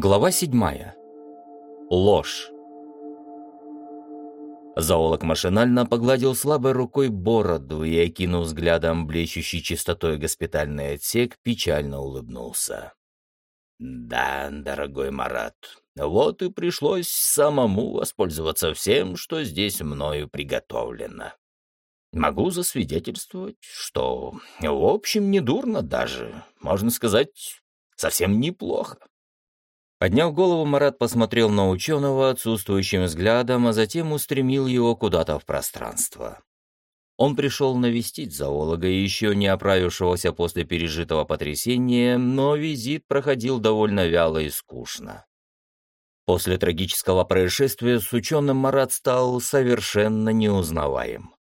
Глава седьмая. Ложь. Зоолог машинально погладил слабой рукой бороду и, окинув взглядом блещущий чистотой госпитальный отсек, печально улыбнулся. «Да, дорогой Марат, вот и пришлось самому воспользоваться всем, что здесь мною приготовлено. Могу засвидетельствовать, что, в общем, недурно даже, можно сказать, совсем неплохо. Подняв голову, Марат посмотрел на ученого отсутствующим взглядом, а затем устремил его куда-то в пространство. Он пришел навестить зоолога, еще не оправившегося после пережитого потрясения, но визит проходил довольно вяло и скучно. После трагического происшествия с ученым Марат стал совершенно неузнаваем.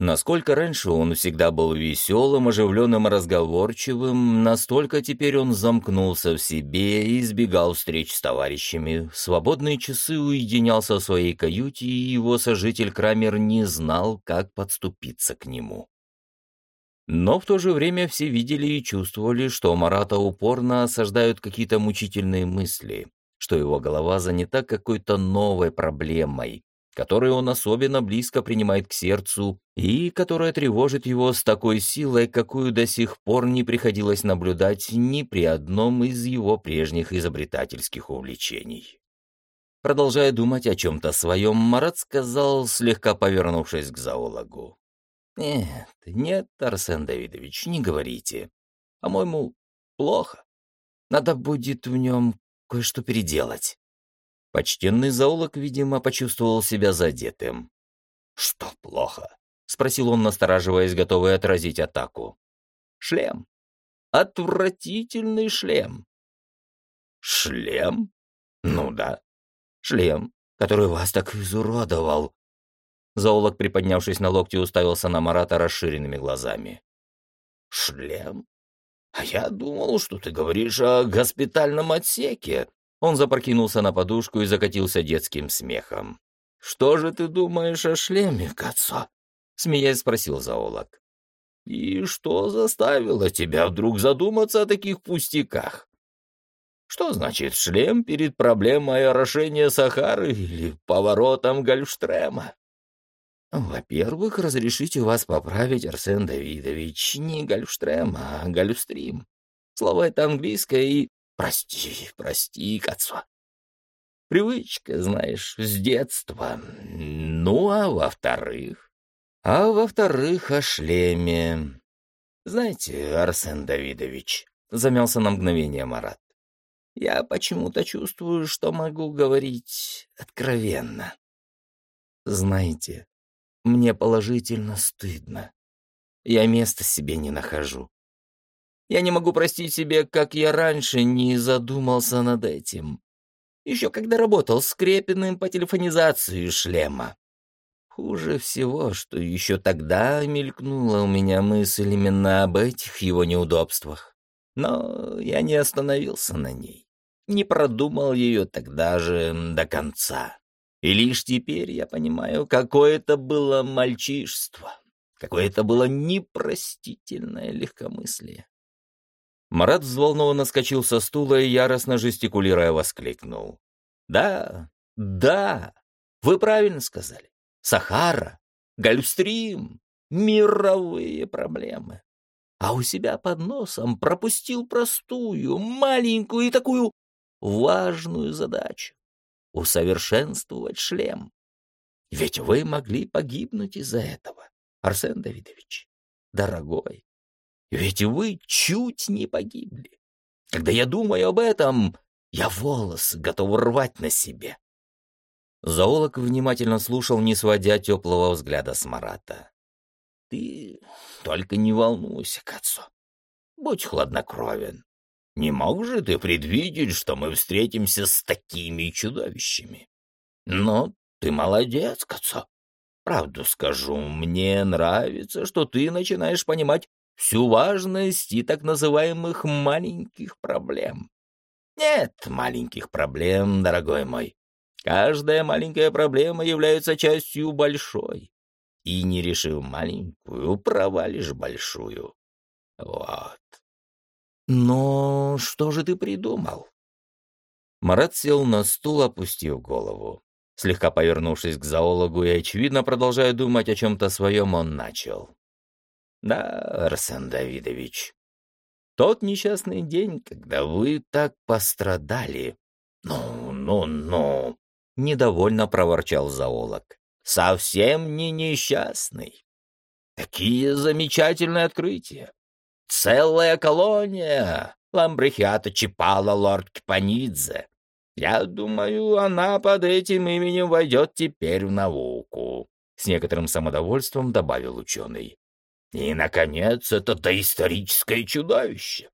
Насколько раньше он всегда был веселым, оживленным, разговорчивым, настолько теперь он замкнулся в себе и избегал встреч с товарищами. В свободные часы уединялся в своей каюте, и его сожитель Крамер не знал, как подступиться к нему. Но в то же время все видели и чувствовали, что Марата упорно осаждают какие-то мучительные мысли, что его голова занята какой-то новой проблемой, которую он особенно близко принимает к сердцу и которая тревожит его с такой силой, какую до сих пор не приходилось наблюдать ни при одном из его прежних изобретательских увлечений. Продолжая думать о чем-то своем, Марат сказал, слегка повернувшись к зоологу. «Нет, нет, Арсен Давидович, не говорите. По-моему, плохо. Надо будет в нем кое-что переделать». Почтенный зоолог, видимо, почувствовал себя задетым. «Что плохо?» — спросил он, настораживаясь, готовый отразить атаку. «Шлем. Отвратительный шлем». «Шлем? Ну да. Шлем, который вас так изуродовал». Зоолог, приподнявшись на локти, уставился на Марата расширенными глазами. «Шлем? А я думал, что ты говоришь о госпитальном отсеке. Он запрокинулся на подушку и закатился детским смехом. «Что же ты думаешь о шлеме, Кацо?» — смеясь спросил зоолог. «И что заставило тебя вдруг задуматься о таких пустяках? Что значит шлем перед проблемой орошения Сахары или поворотом Гольфштрема?» «Во-первых, разрешите вас поправить, Арсен Давидович, не Гольфштрем, а Гольфстрим. Слово это английское и Прости, прости, Кацо. Привычка, знаешь, с детства. Ну, а во-вторых? А во-вторых, о шлеме. Знаете, Арсен Давидович, замялся на мгновение Марат. Я почему-то чувствую, что могу говорить откровенно. Знаете, мне положительно стыдно. Я места себе не нахожу. Я не могу простить себе, как я раньше не задумался над этим. Еще когда работал с Крепиным по телефонизации шлема. Хуже всего, что еще тогда мелькнула у меня мысль именно об этих его неудобствах. Но я не остановился на ней. Не продумал ее тогда же до конца. И лишь теперь я понимаю, какое это было мальчишество, какое это было непростительное легкомыслие. Марат взволнованно скочил со стула и, яростно жестикулируя, воскликнул. «Да, да, вы правильно сказали. Сахара, Гольфстрим, мировые проблемы. А у себя под носом пропустил простую, маленькую и такую важную задачу — усовершенствовать шлем. Ведь вы могли погибнуть из-за этого, Арсен Давидович, дорогой. Ведь вы чуть не погибли. Когда я думаю об этом, я волос готов рвать на себе. Зоолог внимательно слушал, не сводя теплого взгляда с Марата. «Ты только не волнуйся, Кацо. Будь хладнокровен. Не мог же ты предвидеть, что мы встретимся с такими чудовищами? Но ты молодец, Кацо. Правду скажу, мне нравится, что ты начинаешь понимать всю важность и так называемых маленьких проблем. Нет маленьких проблем, дорогой мой. Каждая маленькая проблема является частью большой. И не решив маленькую, провалишь большую. Вот. Но что же ты придумал? Марат сел на стул, опустив голову. Слегка повернувшись к зоологу и, очевидно, продолжая думать о чем-то своем, он начал. «Да, Арсен Давидович, тот несчастный день, когда вы так пострадали...» «Ну, ну, ну...» — недовольно проворчал зоолог. «Совсем не несчастный. Такие замечательные открытия. Целая колония ламбрихиата Чипала лорд Кипанидзе. Я думаю, она под этим именем войдет теперь в науку», — с некоторым самодовольством добавил ученый. «И, наконец, это доисторическое чудовище.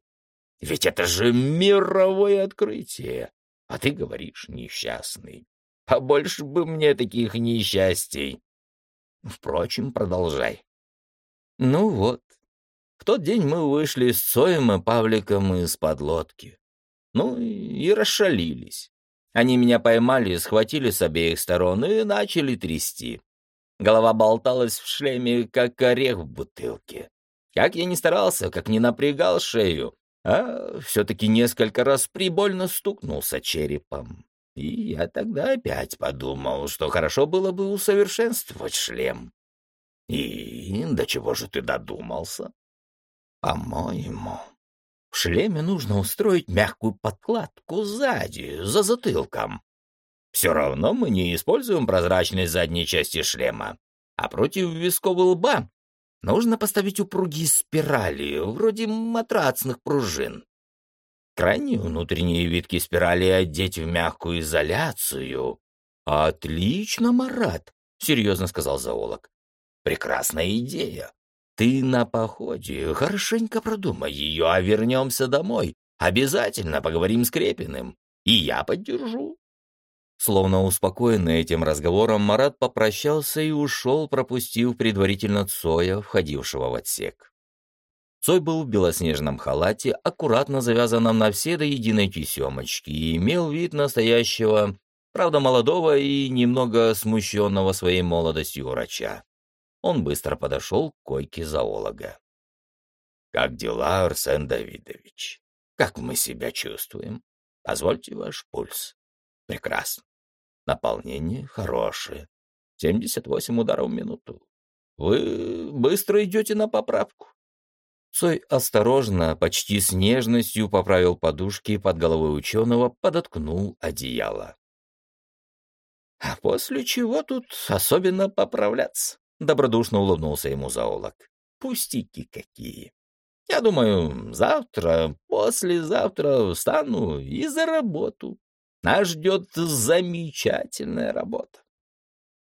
Ведь это же мировое открытие, а ты говоришь несчастный. Побольше бы мне таких несчастий. Впрочем, продолжай». «Ну вот, в тот день мы вышли с Цоем и Павликом из-под лодки. Ну и расшалились. Они меня поймали, схватили с обеих сторон и начали трясти. Голова болталась в шлеме, как орех в бутылке. Как я не старался, как не напрягал шею, а все-таки несколько раз прибольно стукнулся черепом. И я тогда опять подумал, что хорошо было бы усовершенствовать шлем. И до чего же ты додумался? По-моему, в шлеме нужно устроить мягкую подкладку сзади, за затылком. Все равно мы не используем прозрачность задней части шлема, а против висков лба нужно поставить упругие спирали, вроде матрацных пружин. Крайние внутренние витки спирали одеть в мягкую изоляцию. «Отлично, Марат!» — серьезно сказал зоолог. «Прекрасная идея. Ты на походе, хорошенько продумай ее, а вернемся домой. Обязательно поговорим с Крепиным, и я поддержу». Словно успокоенный этим разговором, Марат попрощался и ушел, пропустив предварительно Цоя, входившего в отсек. Цой был в белоснежном халате, аккуратно завязанном на все до единой тесемочки, и имел вид настоящего, правда молодого и немного смущенного своей молодостью врача. Он быстро подошел к койке зоолога. «Как дела, Арсен Давидович? Как мы себя чувствуем? Позвольте ваш пульс. Прекрасно. Наполнение хорошее. 78 ударов в минуту. Вы быстро идете на поправку». Цой осторожно, почти с нежностью поправил подушки под головой ученого, подоткнул одеяло. «А после чего тут особенно поправляться?» Добродушно улыбнулся ему зоолог. Пустяки какие. Я думаю, завтра, послезавтра встану и за работу. Нас ждет замечательная работа.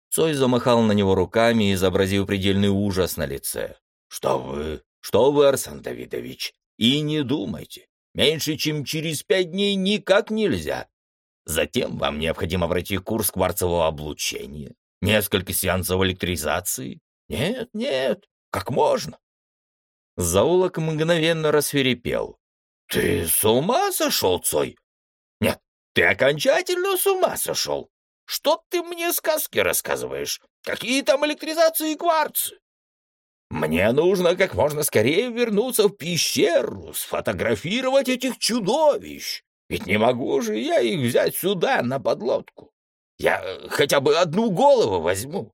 Цой замахал на него руками, и изобразил предельный ужас на лице. «Что вы? Что вы, Арсен Давидович? И не думайте. Меньше, чем через пять дней никак нельзя. Затем вам необходимо пройти курс кварцевого облучения несколько сеансов электризации. Нет, нет, как можно? Заулок мгновенно рассверепел. Ты с ума сошел, Цой? Ты окончательно с ума сошел. Что ты мне сказки рассказываешь? Какие там электризации и кварцы? Мне нужно как можно скорее вернуться в пещеру, сфотографировать этих чудовищ. Ведь не могу же я их взять сюда, на подлодку. Я э, хотя бы одну голову возьму.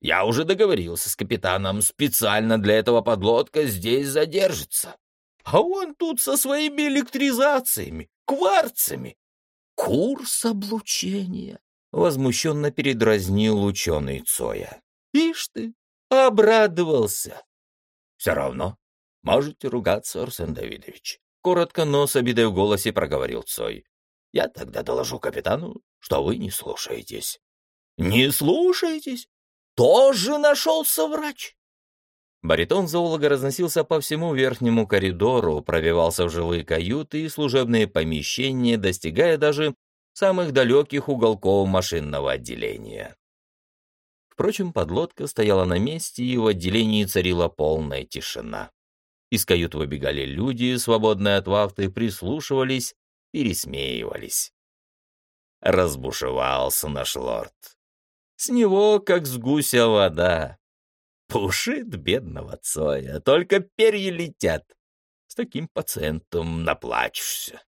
Я уже договорился с капитаном, специально для этого подлодка здесь задержится. А он тут со своими электризациями, кварцами. Курс облучения. Возмущенно передразнил ученый Цоя. Ишь ты, обрадовался. Все равно можете ругаться, Арсен Давидович. Коротко, но с обидой в голосе проговорил Цой. Я тогда доложу капитану, что вы не слушаетесь. Не слушаетесь? Тоже нашелся врач. Баритон зоолога разносился по всему верхнему коридору, пробивался в жилые каюты и служебные помещения, достигая даже самых далеких уголков машинного отделения. Впрочем, подлодка стояла на месте, и в отделении царила полная тишина. Из кают выбегали люди, свободные от вахты, прислушивались, пересмеивались. Разбушевался наш лорд. С него, как с гуся, вода. Пушит бедного Цоя, только перья летят. С таким пациентом наплачешься.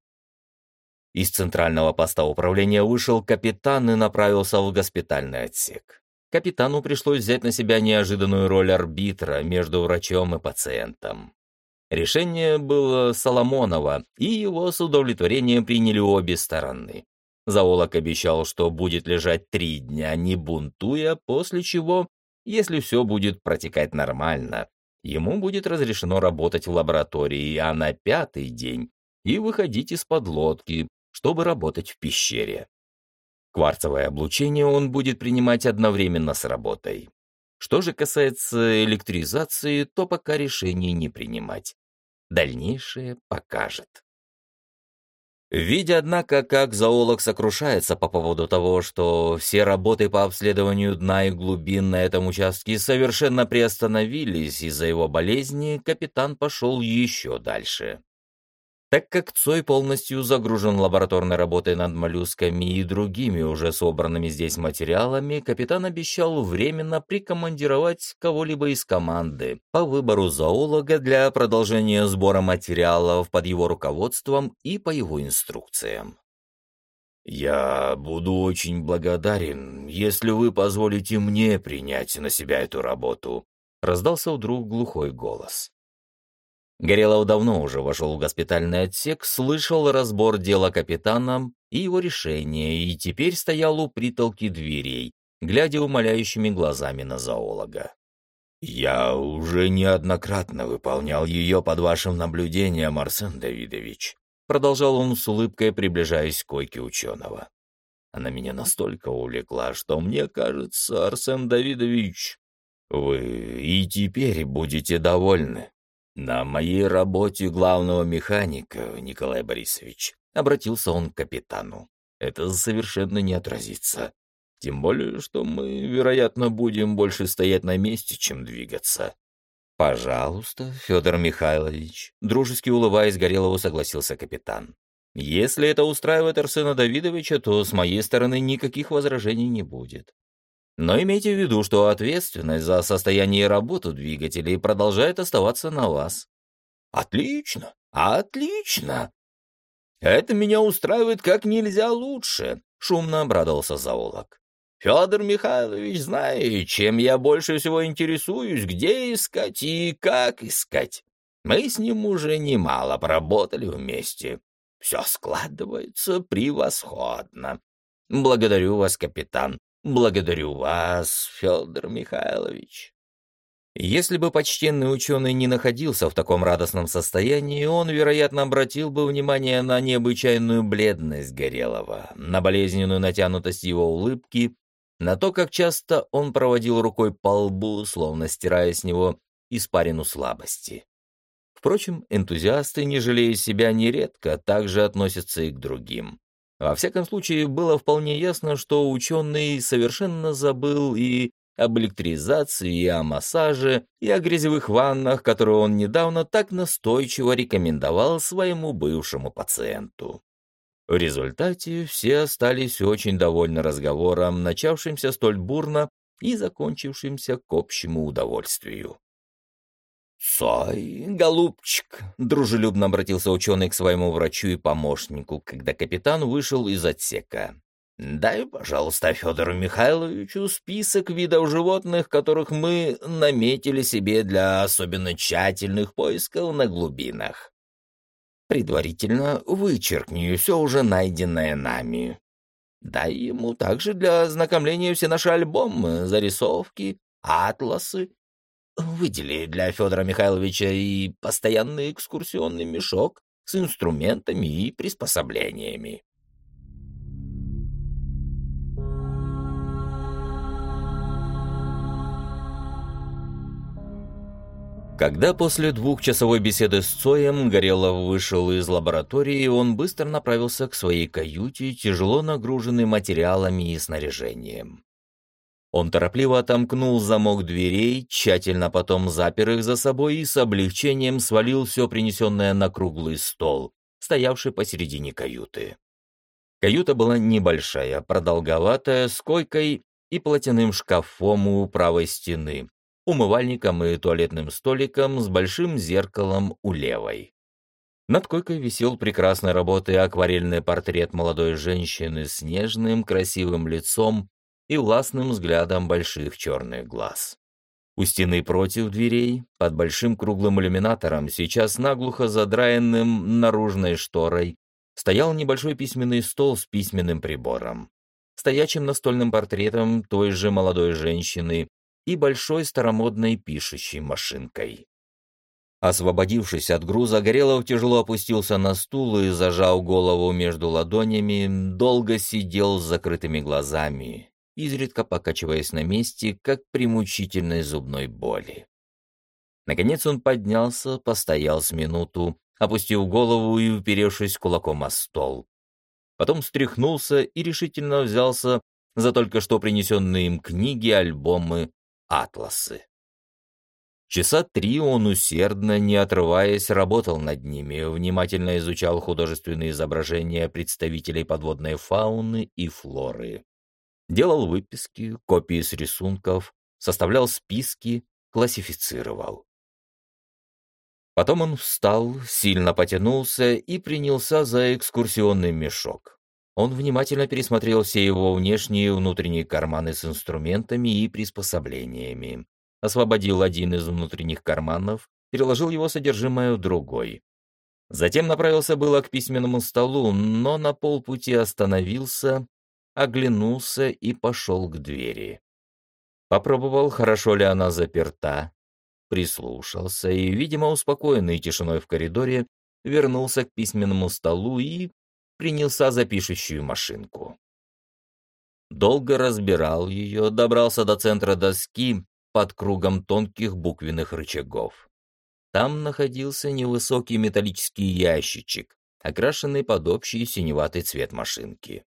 Из центрального поста управления вышел капитан и направился в госпитальный отсек. Капитану пришлось взять на себя неожиданную роль арбитра между врачом и пациентом. Решение было Соломонова, и его с удовлетворением приняли обе стороны. Заолок обещал, что будет лежать три дня, не бунтуя, после чего, если все будет протекать нормально, ему будет разрешено работать в лаборатории, а на пятый день и выходить из-под лодки, чтобы работать в пещере. Кварцевое облучение он будет принимать одновременно с работой. Что же касается электризации, то пока решение не принимать. Дальнейшее покажет. Видя, однако, как зоолог сокрушается по поводу того, что все работы по обследованию дна и глубин на этом участке совершенно приостановились из-за его болезни, капитан пошел еще дальше. Так как Цой полностью загружен лабораторной работой над моллюсками и другими уже собранными здесь материалами, капитан обещал временно прикомандировать кого-либо из команды по выбору зоолога для продолжения сбора материалов под его руководством и по его инструкциям. «Я буду очень благодарен, если вы позволите мне принять на себя эту работу», — раздался вдруг глухой голос. Горелов давно уже вошел в госпитальный отсек, слышал разбор дела капитана и его решение, и теперь стоял у притолки дверей, глядя умоляющими глазами на зоолога. «Я уже неоднократно выполнял ее под вашим наблюдением, Арсен Давидович», продолжал он с улыбкой, приближаясь к койке ученого. Она меня настолько увлекла, что мне кажется, Арсен Давидович, вы и теперь будете довольны. «На моей работе главного механика, Николай Борисович», — обратился он к капитану. «Это совершенно не отразится. Тем более, что мы, вероятно, будем больше стоять на месте, чем двигаться». «Пожалуйста, Федор Михайлович», — дружески улыбаясь Горелову, согласился капитан. «Если это устраивает Арсена Давидовича, то с моей стороны никаких возражений не будет. Но имейте в виду, что ответственность за состояние и работу двигателей продолжает оставаться на вас. Отлично, отлично. Это меня устраивает как нельзя лучше, шумно обрадовался зоолог. Федор Михайлович знает, чем я больше всего интересуюсь, где искать и как искать. Мы с ним уже немало поработали вместе. Все складывается превосходно. Благодарю вас, капитан. Благодарю вас, Федор Михайлович. Если бы почтенный ученый не находился в таком радостном состоянии, он, вероятно, обратил бы внимание на необычайную бледность Горелого, на болезненную натянутость его улыбки, на то, как часто он проводил рукой по лбу, словно стирая с него испарину слабости. Впрочем, энтузиасты, не жалея себя, нередко также относятся и к другим. Во всяком случае, было вполне ясно, что ученый совершенно забыл и об электризации, и о массаже, и о грязевых ваннах, которые он недавно так настойчиво рекомендовал своему бывшему пациенту. В результате все остались очень довольны разговором, начавшимся столь бурно и закончившимся к общему удовольствию. «Сой, голубчик!» — дружелюбно обратился ученый к своему врачу и помощнику, когда капитан вышел из отсека. «Дай, пожалуйста, Федору Михайловичу список видов животных, которых мы наметили себе для особенно тщательных поисков на глубинах. Предварительно вычеркни все уже найденное нами. Дай ему также для ознакомления все наши альбомы, зарисовки, атласы Выдели для Федора Михайловича и постоянный экскурсионный мешок с инструментами и приспособлениями. Когда после двухчасовой беседы с Цоем Горелов вышел из лаборатории, он быстро направился к своей каюте, тяжело нагруженный материалами и снаряжением. Он торопливо отомкнул замок дверей, тщательно потом запер их за собой и с облегчением свалил все принесенное на круглый стол, стоявший посередине каюты. Каюта была небольшая, продолговатая, с койкой и платяным шкафом у правой стены, умывальником и туалетным столиком с большим зеркалом у левой. Над койкой висел прекрасной работы акварельный портрет молодой женщины с нежным, красивым лицом и властным взглядом больших черных глаз. У стены против дверей, под большим круглым иллюминатором, сейчас наглухо задраенным наружной шторой, стоял небольшой письменный стол с письменным прибором, стоячим настольным портретом той же молодой женщины и большой старомодной пишущей машинкой. Освободившись от груза, Горелов тяжело опустился на стул и, зажал голову между ладонями, долго сидел с закрытыми глазами, изредка покачиваясь на месте, как при мучительной зубной боли. Наконец он поднялся, постоял с минуту, опустил голову и уперевшись кулаком о стол. Потом встряхнулся и решительно взялся за только что принесенные им книги, альбомы, атласы. Часа три он усердно, не отрываясь, работал над ними, внимательно изучал художественные изображения представителей подводной фауны и флоры. Делал выписки, копии с рисунков, составлял списки, классифицировал. Потом он встал, сильно потянулся и принялся за экскурсионный мешок. Он внимательно пересмотрел все его внешние и внутренние карманы с инструментами и приспособлениями освободил один из внутренних карманов, переложил его содержимое в другой. Затем направился было к письменному столу, но на полпути остановился, оглянулся и пошел к двери. Попробовал, хорошо ли она заперта, прислушался и, видимо, успокоенный тишиной в коридоре, вернулся к письменному столу и принялся за пишущую машинку. Долго разбирал ее, добрался до центра доски, под кругом тонких буквенных рычагов. Там находился невысокий металлический ящичек, окрашенный под общий синеватый цвет машинки.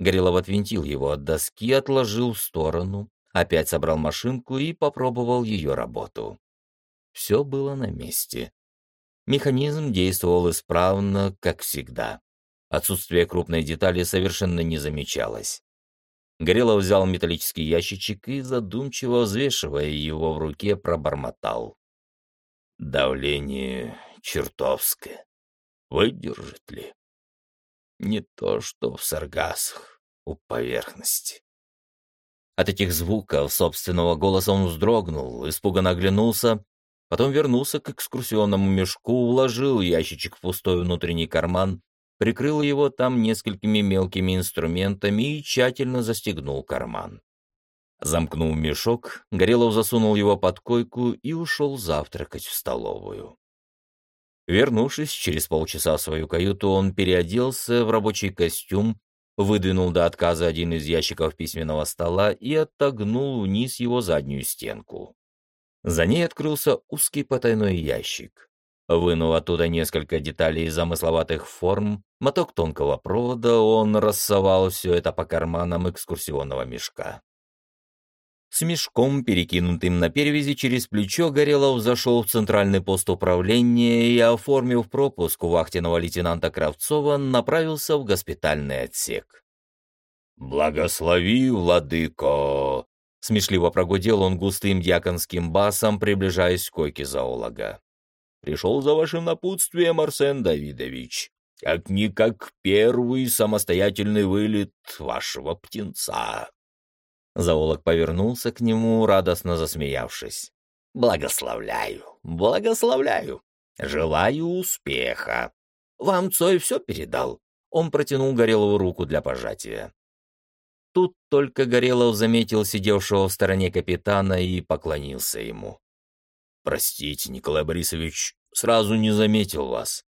Горелов отвинтил его от доски, отложил в сторону, опять собрал машинку и попробовал ее работу. Все было на месте. Механизм действовал исправно, как всегда. Отсутствие крупной детали совершенно не замечалось. Горелов взял металлический ящичек и, задумчиво взвешивая его в руке, пробормотал. «Давление чертовское. Выдержит ли? Не то, что в саргасах, у поверхности». От этих звуков собственного голоса он вздрогнул, испуганно оглянулся, потом вернулся к экскурсионному мешку, вложил ящичек в пустой внутренний карман прикрыл его там несколькими мелкими инструментами и тщательно застегнул карман. Замкнув мешок, Горелов засунул его под койку и ушел завтракать в столовую. Вернувшись через полчаса в свою каюту, он переоделся в рабочий костюм, выдвинул до отказа один из ящиков письменного стола и отогнул вниз его заднюю стенку. За ней открылся узкий потайной ящик. Вынув оттуда несколько деталей замысловатых форм, моток тонкого провода, он рассовал все это по карманам экскурсионного мешка. С мешком, перекинутым на перевязи через плечо, Горелов зашел в центральный пост управления и, оформив пропуск у вахтенного лейтенанта Кравцова, направился в госпитальный отсек. «Благослови, владыко!» — смешливо прогудел он густым дьяконским басом, приближаясь к койке зоолога. Пришел за вашим напутствием, Арсен Давидович. Как-никак первый самостоятельный вылет вашего птенца. Зоолог повернулся к нему, радостно засмеявшись. «Благословляю, благословляю. Желаю успеха. Вам Цой все передал?» Он протянул Горелову руку для пожатия. Тут только Горелов заметил сидевшего в стороне капитана и поклонился ему. «Простите, Николай Борисович, сразу не заметил вас».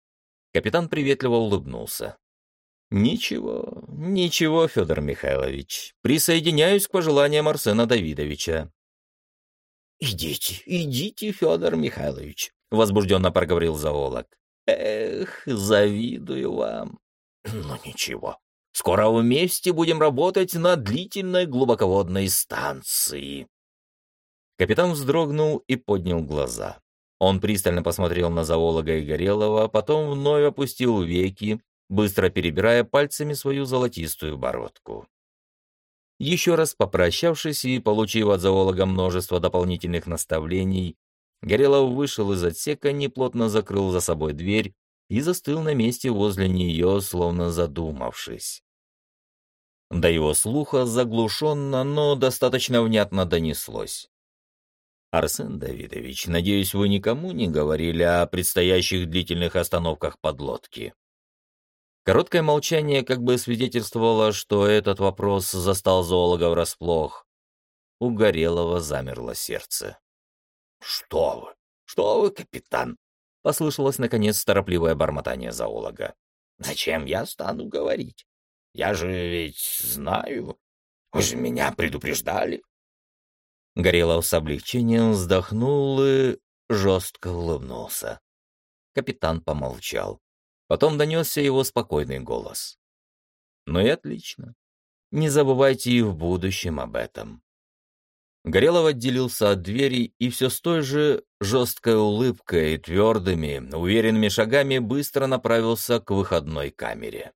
Капитан приветливо улыбнулся. «Ничего, ничего, Федор Михайлович. Присоединяюсь к пожеланиям Арсена Давидовича». «Идите, идите, Федор Михайлович», — возбужденно проговорил зоолог. «Эх, завидую вам. Ну ничего, скоро вместе будем работать на длительной глубоководной станции». Капитан вздрогнул и поднял глаза. Он пристально посмотрел на зоолога и Горелого, потом вновь опустил веки, быстро перебирая пальцами свою золотистую бородку. Еще раз попрощавшись и получив от зоолога множество дополнительных наставлений, Горелов вышел из отсека, неплотно закрыл за собой дверь и застыл на месте возле нее, словно задумавшись. До его слуха заглушенно, но достаточно внятно донеслось. «Арсен Давидович, надеюсь, вы никому не говорили о предстоящих длительных остановках подлодки?» Короткое молчание как бы свидетельствовало, что этот вопрос застал зоолога врасплох. У Горелого замерло сердце. «Что вы? Что вы, капитан?» — послышалось, наконец, торопливое бормотание зоолога. «Зачем я стану говорить? Я же ведь знаю. Вы же меня предупреждали. Горелов с облегчением вздохнул и жестко улыбнулся. Капитан помолчал. Потом донесся его спокойный голос. «Ну и отлично. Не забывайте и в будущем об этом». Горелов отделился от двери и все с той же жесткой улыбкой и твердыми, уверенными шагами быстро направился к выходной камере.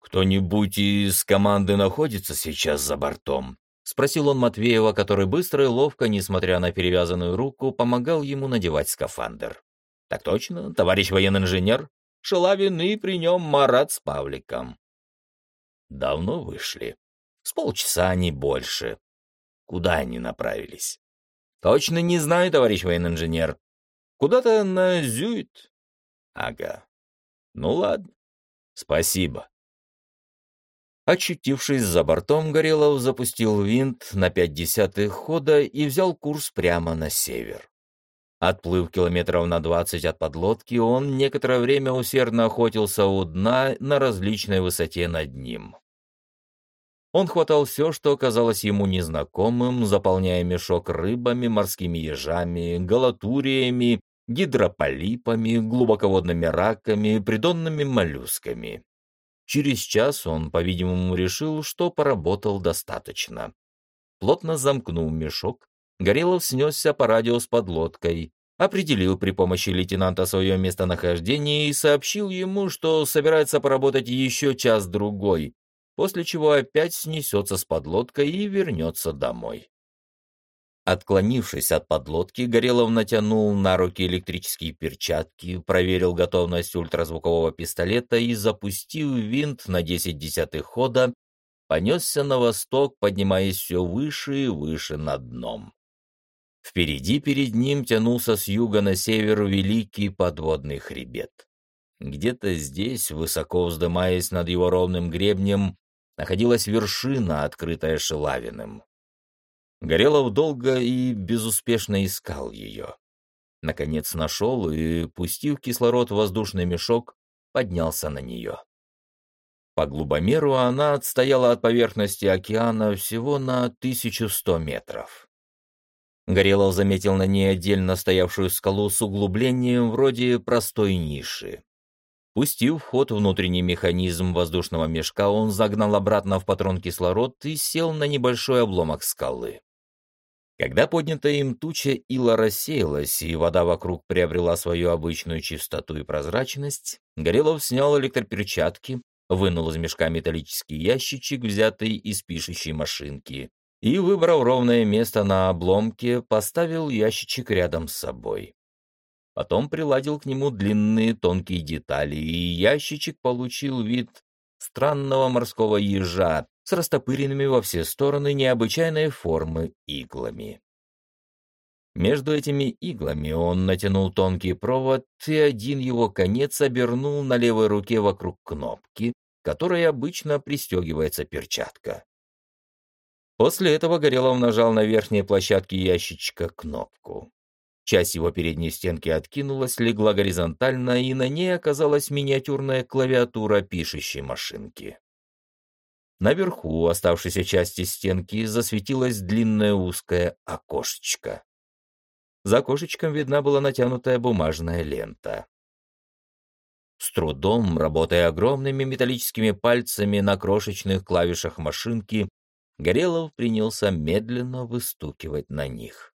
«Кто-нибудь из команды находится сейчас за бортом?» — спросил он Матвеева, который быстро и ловко, несмотря на перевязанную руку, помогал ему надевать скафандр. «Так точно, товарищ военный инженер. Шелавин и при нем Марат с Павликом». «Давно вышли. С полчаса, не больше. Куда они направились?» «Точно не знаю, товарищ военный инженер. Куда-то на Зюит». «Ага. Ну ладно. Спасибо». Очутившись за бортом, Горелов запустил винт на пять десятых хода и взял курс прямо на север. Отплыв километров на двадцать от подлодки, он некоторое время усердно охотился у дна на различной высоте над ним. Он хватал все, что казалось ему незнакомым, заполняя мешок рыбами, морскими ежами, галатуриями, гидрополипами, глубоководными раками, придонными моллюсками. Через час он, по-видимому, решил, что поработал достаточно. Плотно замкнув мешок, Горелов снесся по радио с подлодкой, определил при помощи лейтенанта свое местонахождение и сообщил ему, что собирается поработать еще час-другой, после чего опять снесется с подлодкой и вернется домой. Отклонившись от подлодки, Горелов натянул на руки электрические перчатки, проверил готовность ультразвукового пистолета и, запустив винт на 10 десятых хода, понесся на восток, поднимаясь все выше и выше над дном. Впереди перед ним тянулся с юга на север великий подводный хребет. Где-то здесь, высоко вздымаясь над его ровным гребнем, находилась вершина, открытая Шелавиным. Горелов долго и безуспешно искал ее. Наконец нашел и, пустив кислород в воздушный мешок, поднялся на нее. По глубомеру она отстояла от поверхности океана всего на 1100 метров. Горелов заметил на ней отдельно стоявшую скалу с углублением вроде простой ниши. Пустив в ход внутренний механизм воздушного мешка, он загнал обратно в патрон кислород и сел на небольшой обломок скалы. Когда поднятая им туча ила рассеялась, и вода вокруг приобрела свою обычную чистоту и прозрачность, Горелов снял электроперчатки, вынул из мешка металлический ящичек, взятый из пишущей машинки, и, выбрав ровное место на обломке, поставил ящичек рядом с собой. Потом приладил к нему длинные тонкие детали, и ящичек получил вид странного морского ежа, с растопыренными во все стороны необычайной формы иглами. Между этими иглами он натянул тонкий провод, и один его конец обернул на левой руке вокруг кнопки, которой обычно пристегивается перчатка. После этого Горелов нажал на верхней площадке ящичка кнопку. Часть его передней стенки откинулась, легла горизонтально, и на ней оказалась миниатюрная клавиатура пишущей машинки. Наверху оставшейся части стенки засветилось длинное узкое окошечко. За окошечком видна была натянутая бумажная лента. С трудом, работая огромными металлическими пальцами на крошечных клавишах машинки, Горелов принялся медленно выстукивать на них.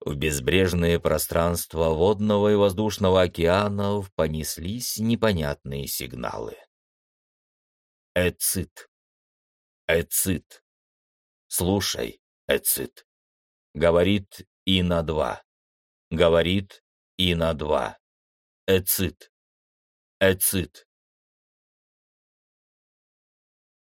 В безбрежные пространства водного и воздушного океанов понеслись непонятные сигналы. Эцит. Эцит. Слушай, Эцит. Говорит и на два. Говорит и на два. Эцит. Эцит.